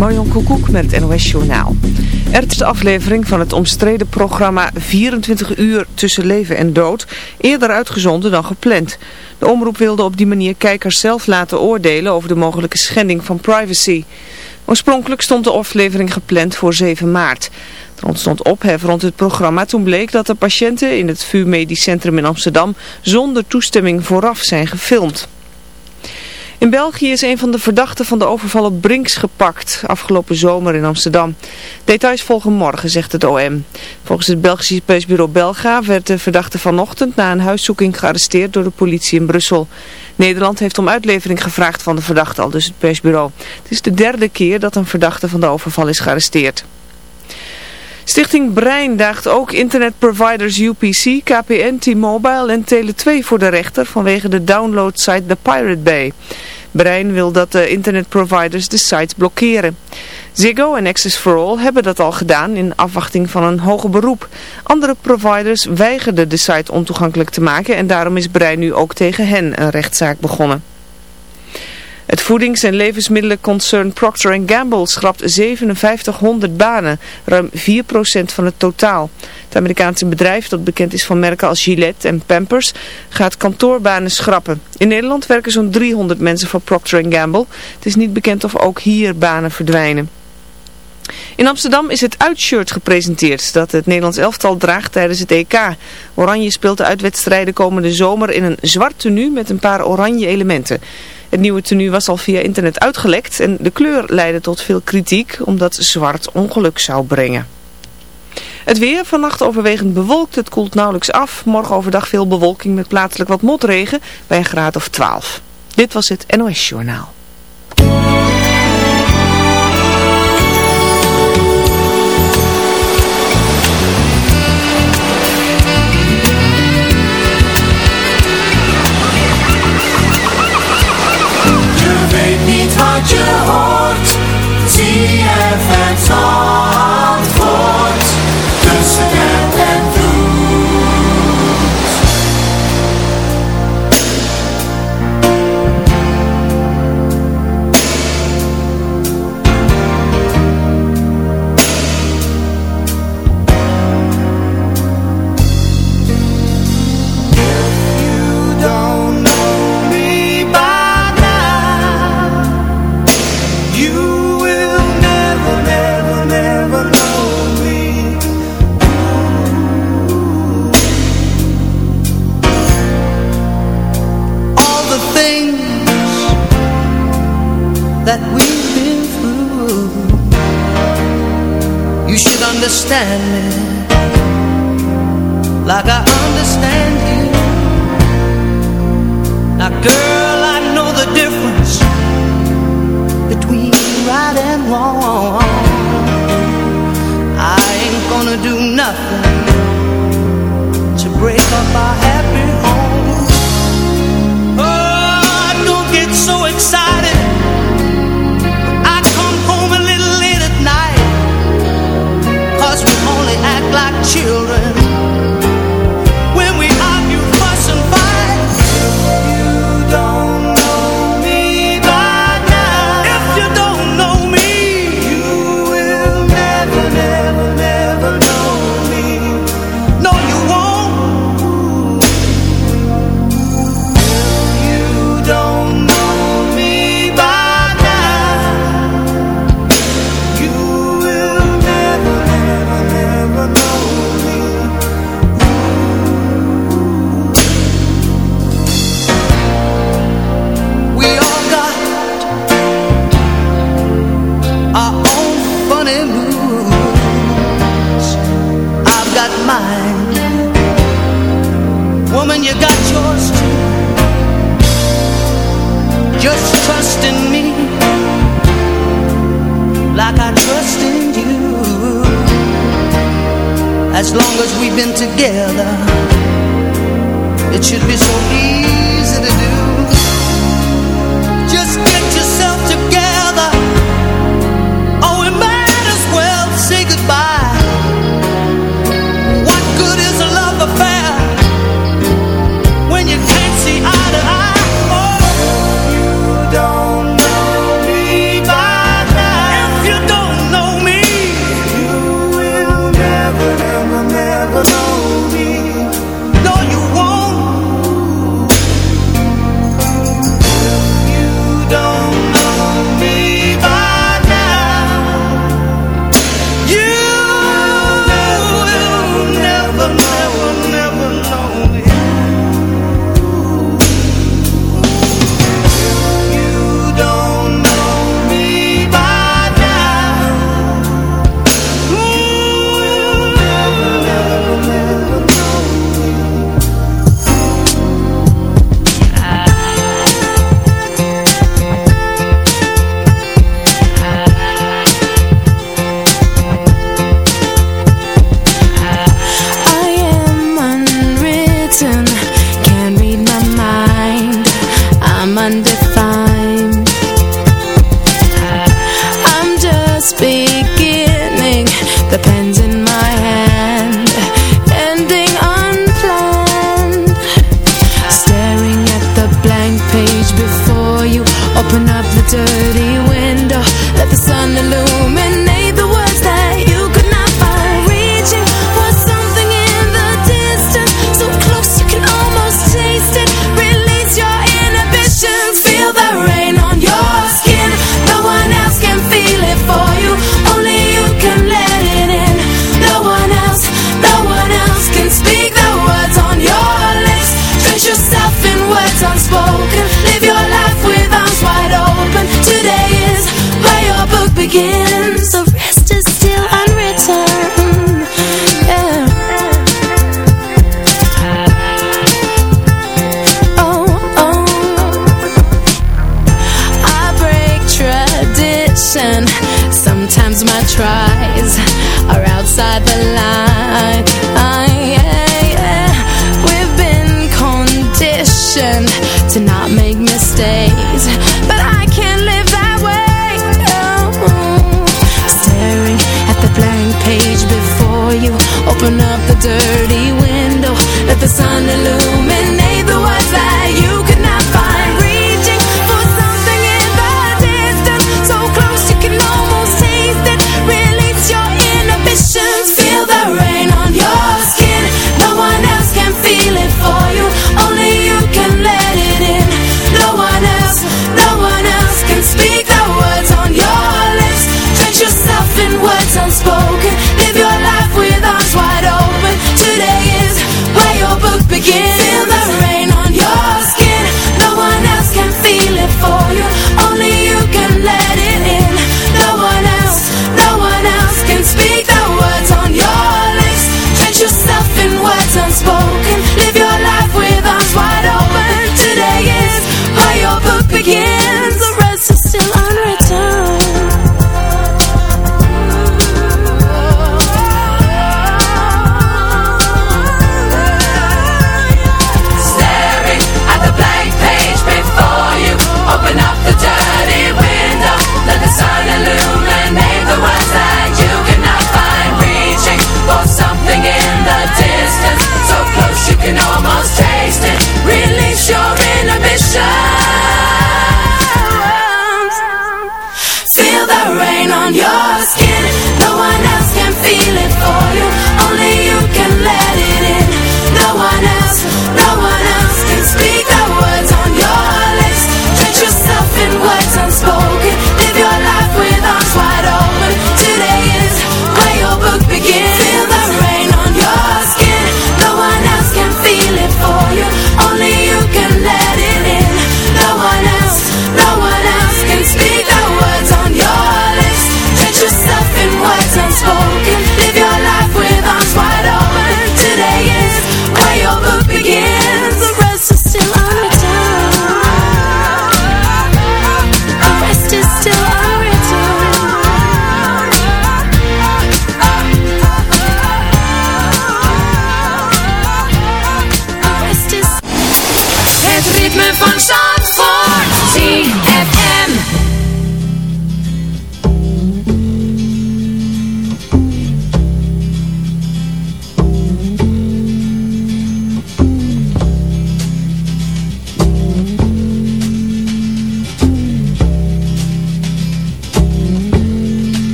Marion Koekoek met het NOS Journaal. Er is de aflevering van het omstreden programma 24 uur tussen leven en dood eerder uitgezonden dan gepland. De omroep wilde op die manier kijkers zelf laten oordelen over de mogelijke schending van privacy. Oorspronkelijk stond de aflevering gepland voor 7 maart. Er ontstond ophef rond het programma toen bleek dat de patiënten in het VU Medisch Centrum in Amsterdam zonder toestemming vooraf zijn gefilmd. In België is een van de verdachten van de overval op Brinks gepakt, afgelopen zomer in Amsterdam. Details volgen morgen, zegt het OM. Volgens het Belgische persbureau Belga werd de verdachte vanochtend na een huiszoeking gearresteerd door de politie in Brussel. Nederland heeft om uitlevering gevraagd van de verdachte, al dus het persbureau. Het is de derde keer dat een verdachte van de overval is gearresteerd. Stichting Brein daagt ook internetproviders UPC, KPN, T-Mobile en Tele2 voor de rechter vanwege de downloadsite The Pirate Bay. Brein wil dat de internetproviders de site blokkeren. Ziggo en Access for All hebben dat al gedaan in afwachting van een hoger beroep. Andere providers weigerden de site ontoegankelijk te maken en daarom is Brein nu ook tegen hen een rechtszaak begonnen. Het voedings- en levensmiddelenconcern Procter Gamble schrapt 5700 banen, ruim 4% van het totaal. Het Amerikaanse bedrijf, dat bekend is van merken als Gillette en Pampers, gaat kantoorbanen schrappen. In Nederland werken zo'n 300 mensen voor Procter Gamble. Het is niet bekend of ook hier banen verdwijnen. In Amsterdam is het uitshirt gepresenteerd dat het Nederlands elftal draagt tijdens het EK. Oranje speelt de uitwedstrijden komende zomer in een zwart tenue met een paar oranje elementen. Het nieuwe tenue was al via internet uitgelekt en de kleur leidde tot veel kritiek omdat zwart ongeluk zou brengen. Het weer, vannacht overwegend bewolkt, het koelt nauwelijks af. Morgen overdag veel bewolking met plaatselijk wat motregen bij een graad of 12. Dit was het NOS Journaal. Je hoort. ZFM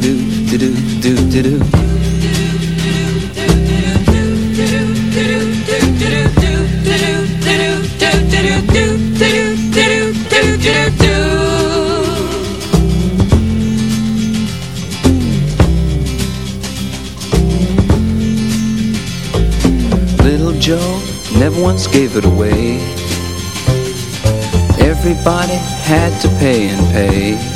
do do do do do do. Little Joe never once gave it away. Everybody had to pay and pay.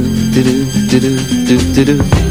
do do do do do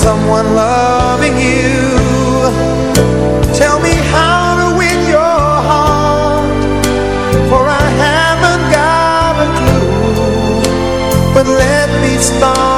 someone loving you. Tell me how to win your heart For I haven't got a clue. But let me start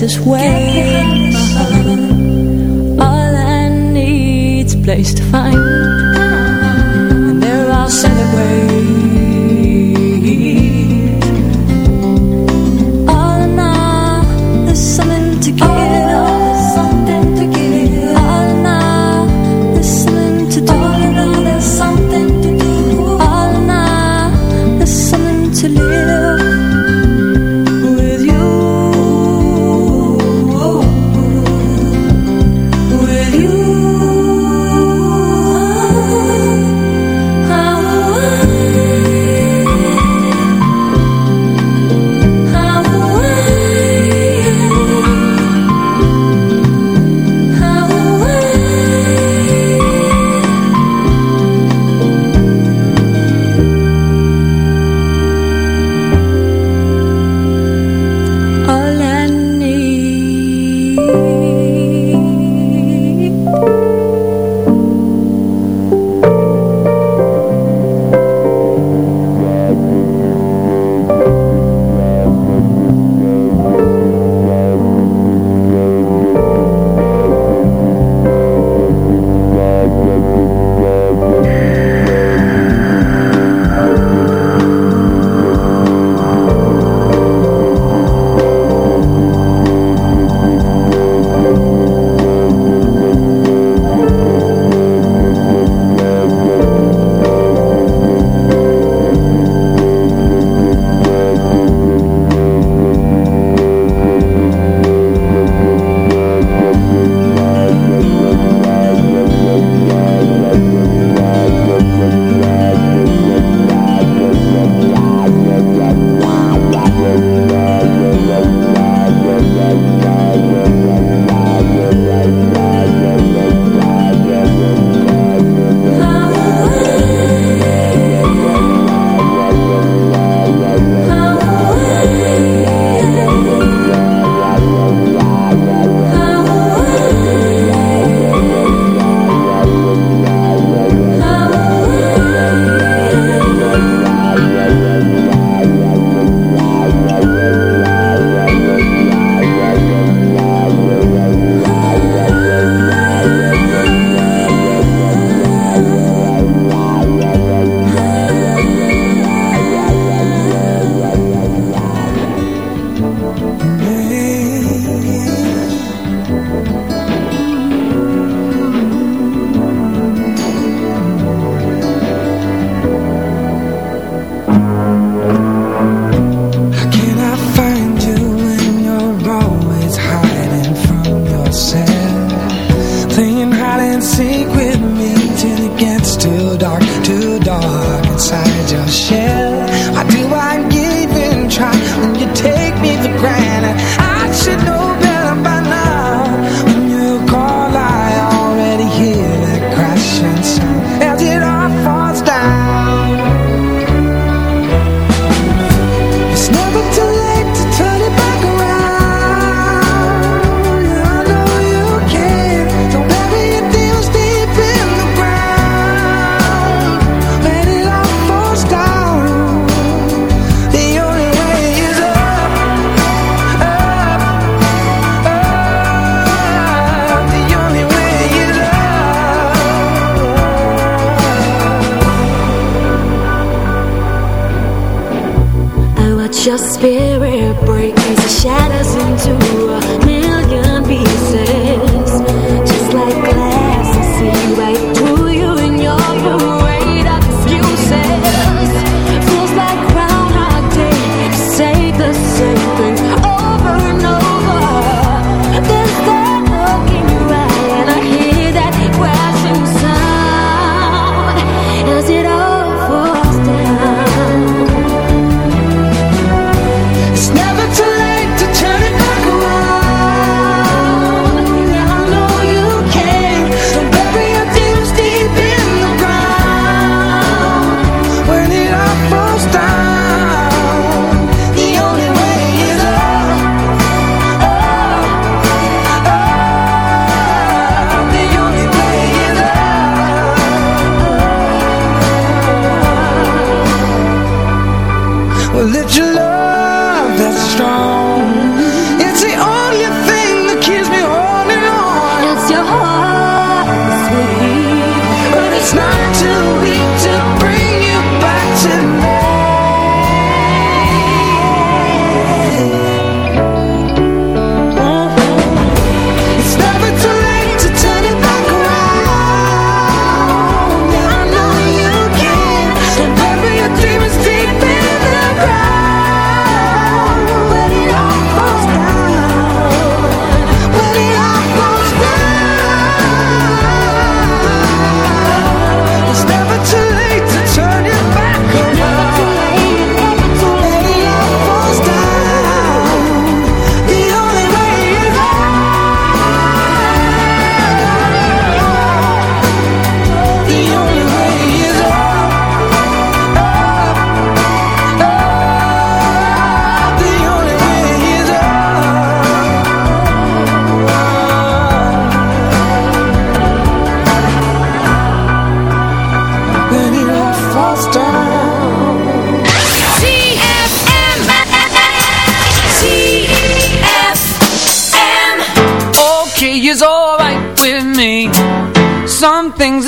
his way. All I need's place to find,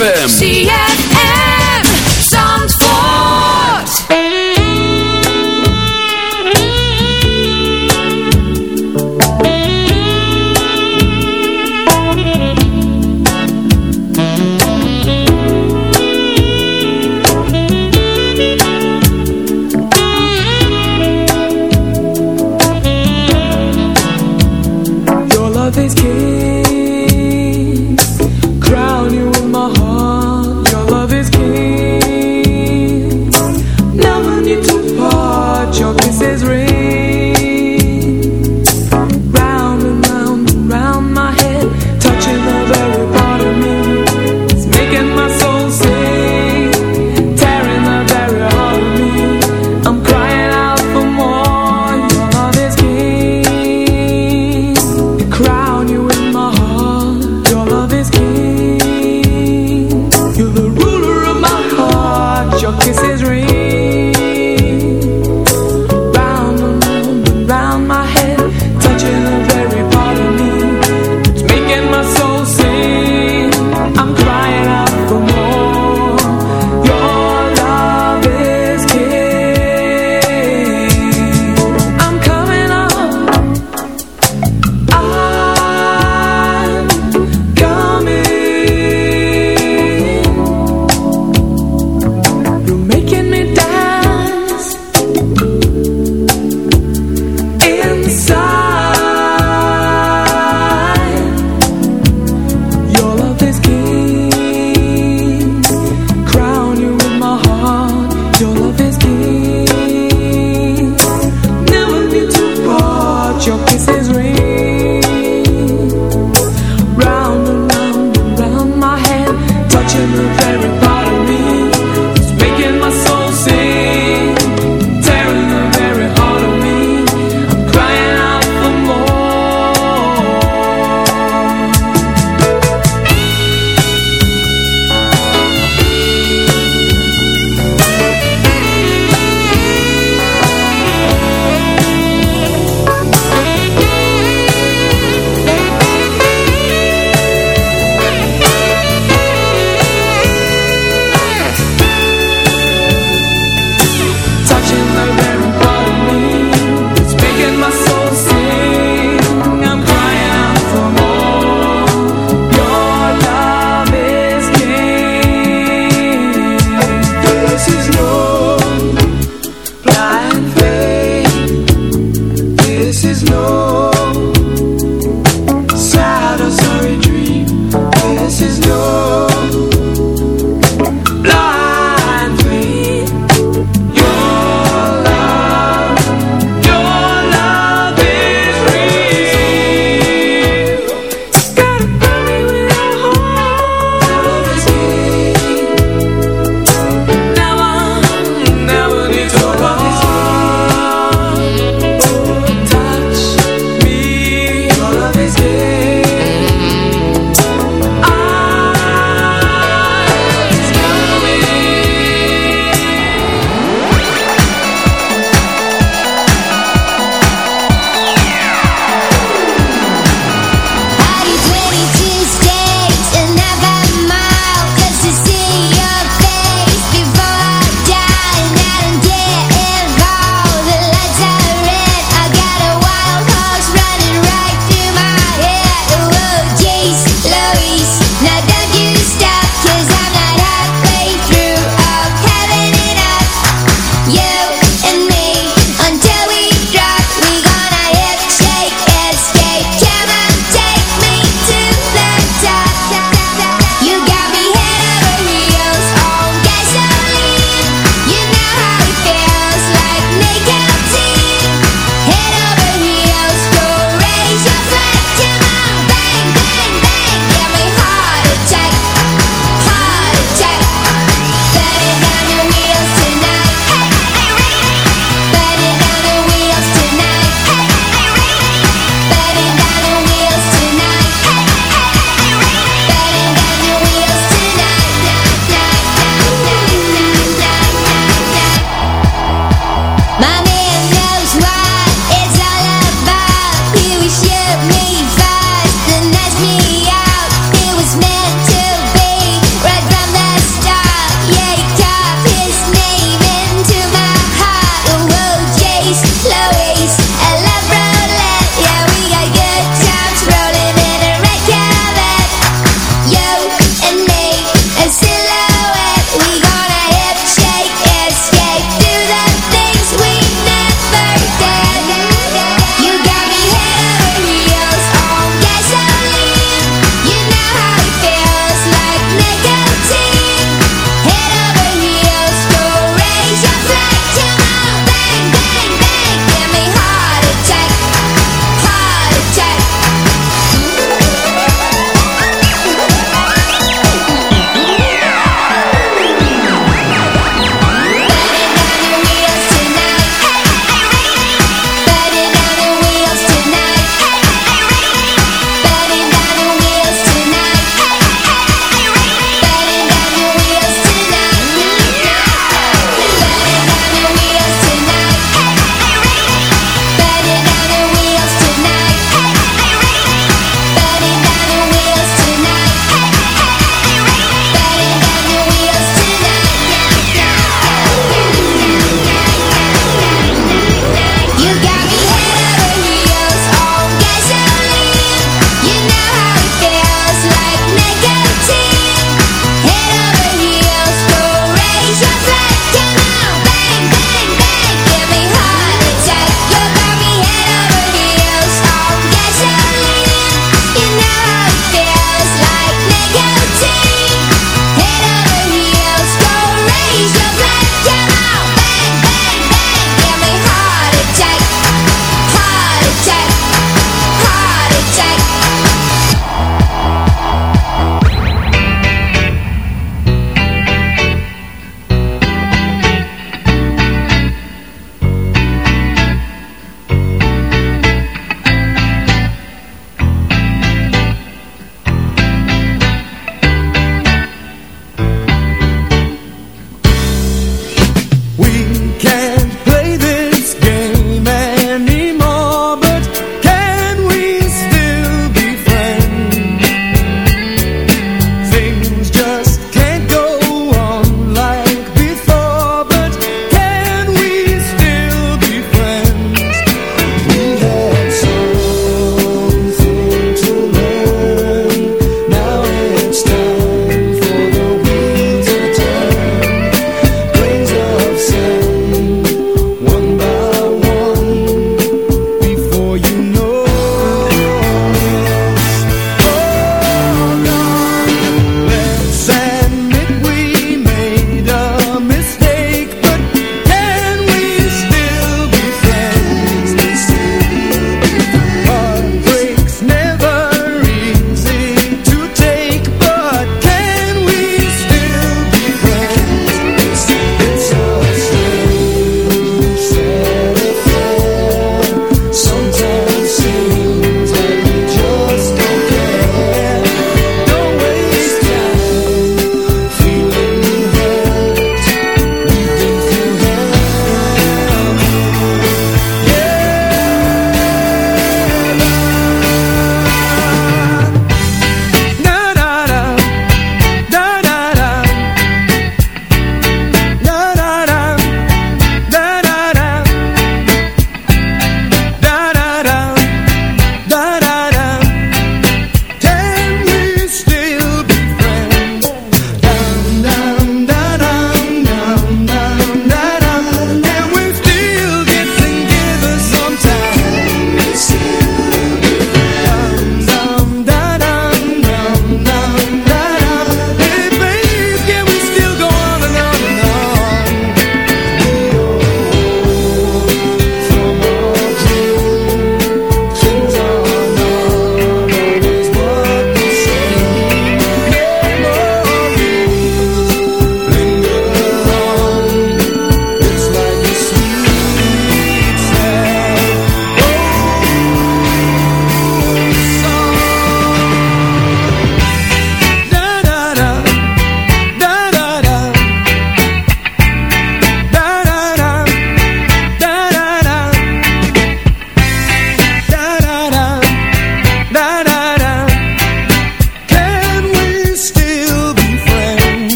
crown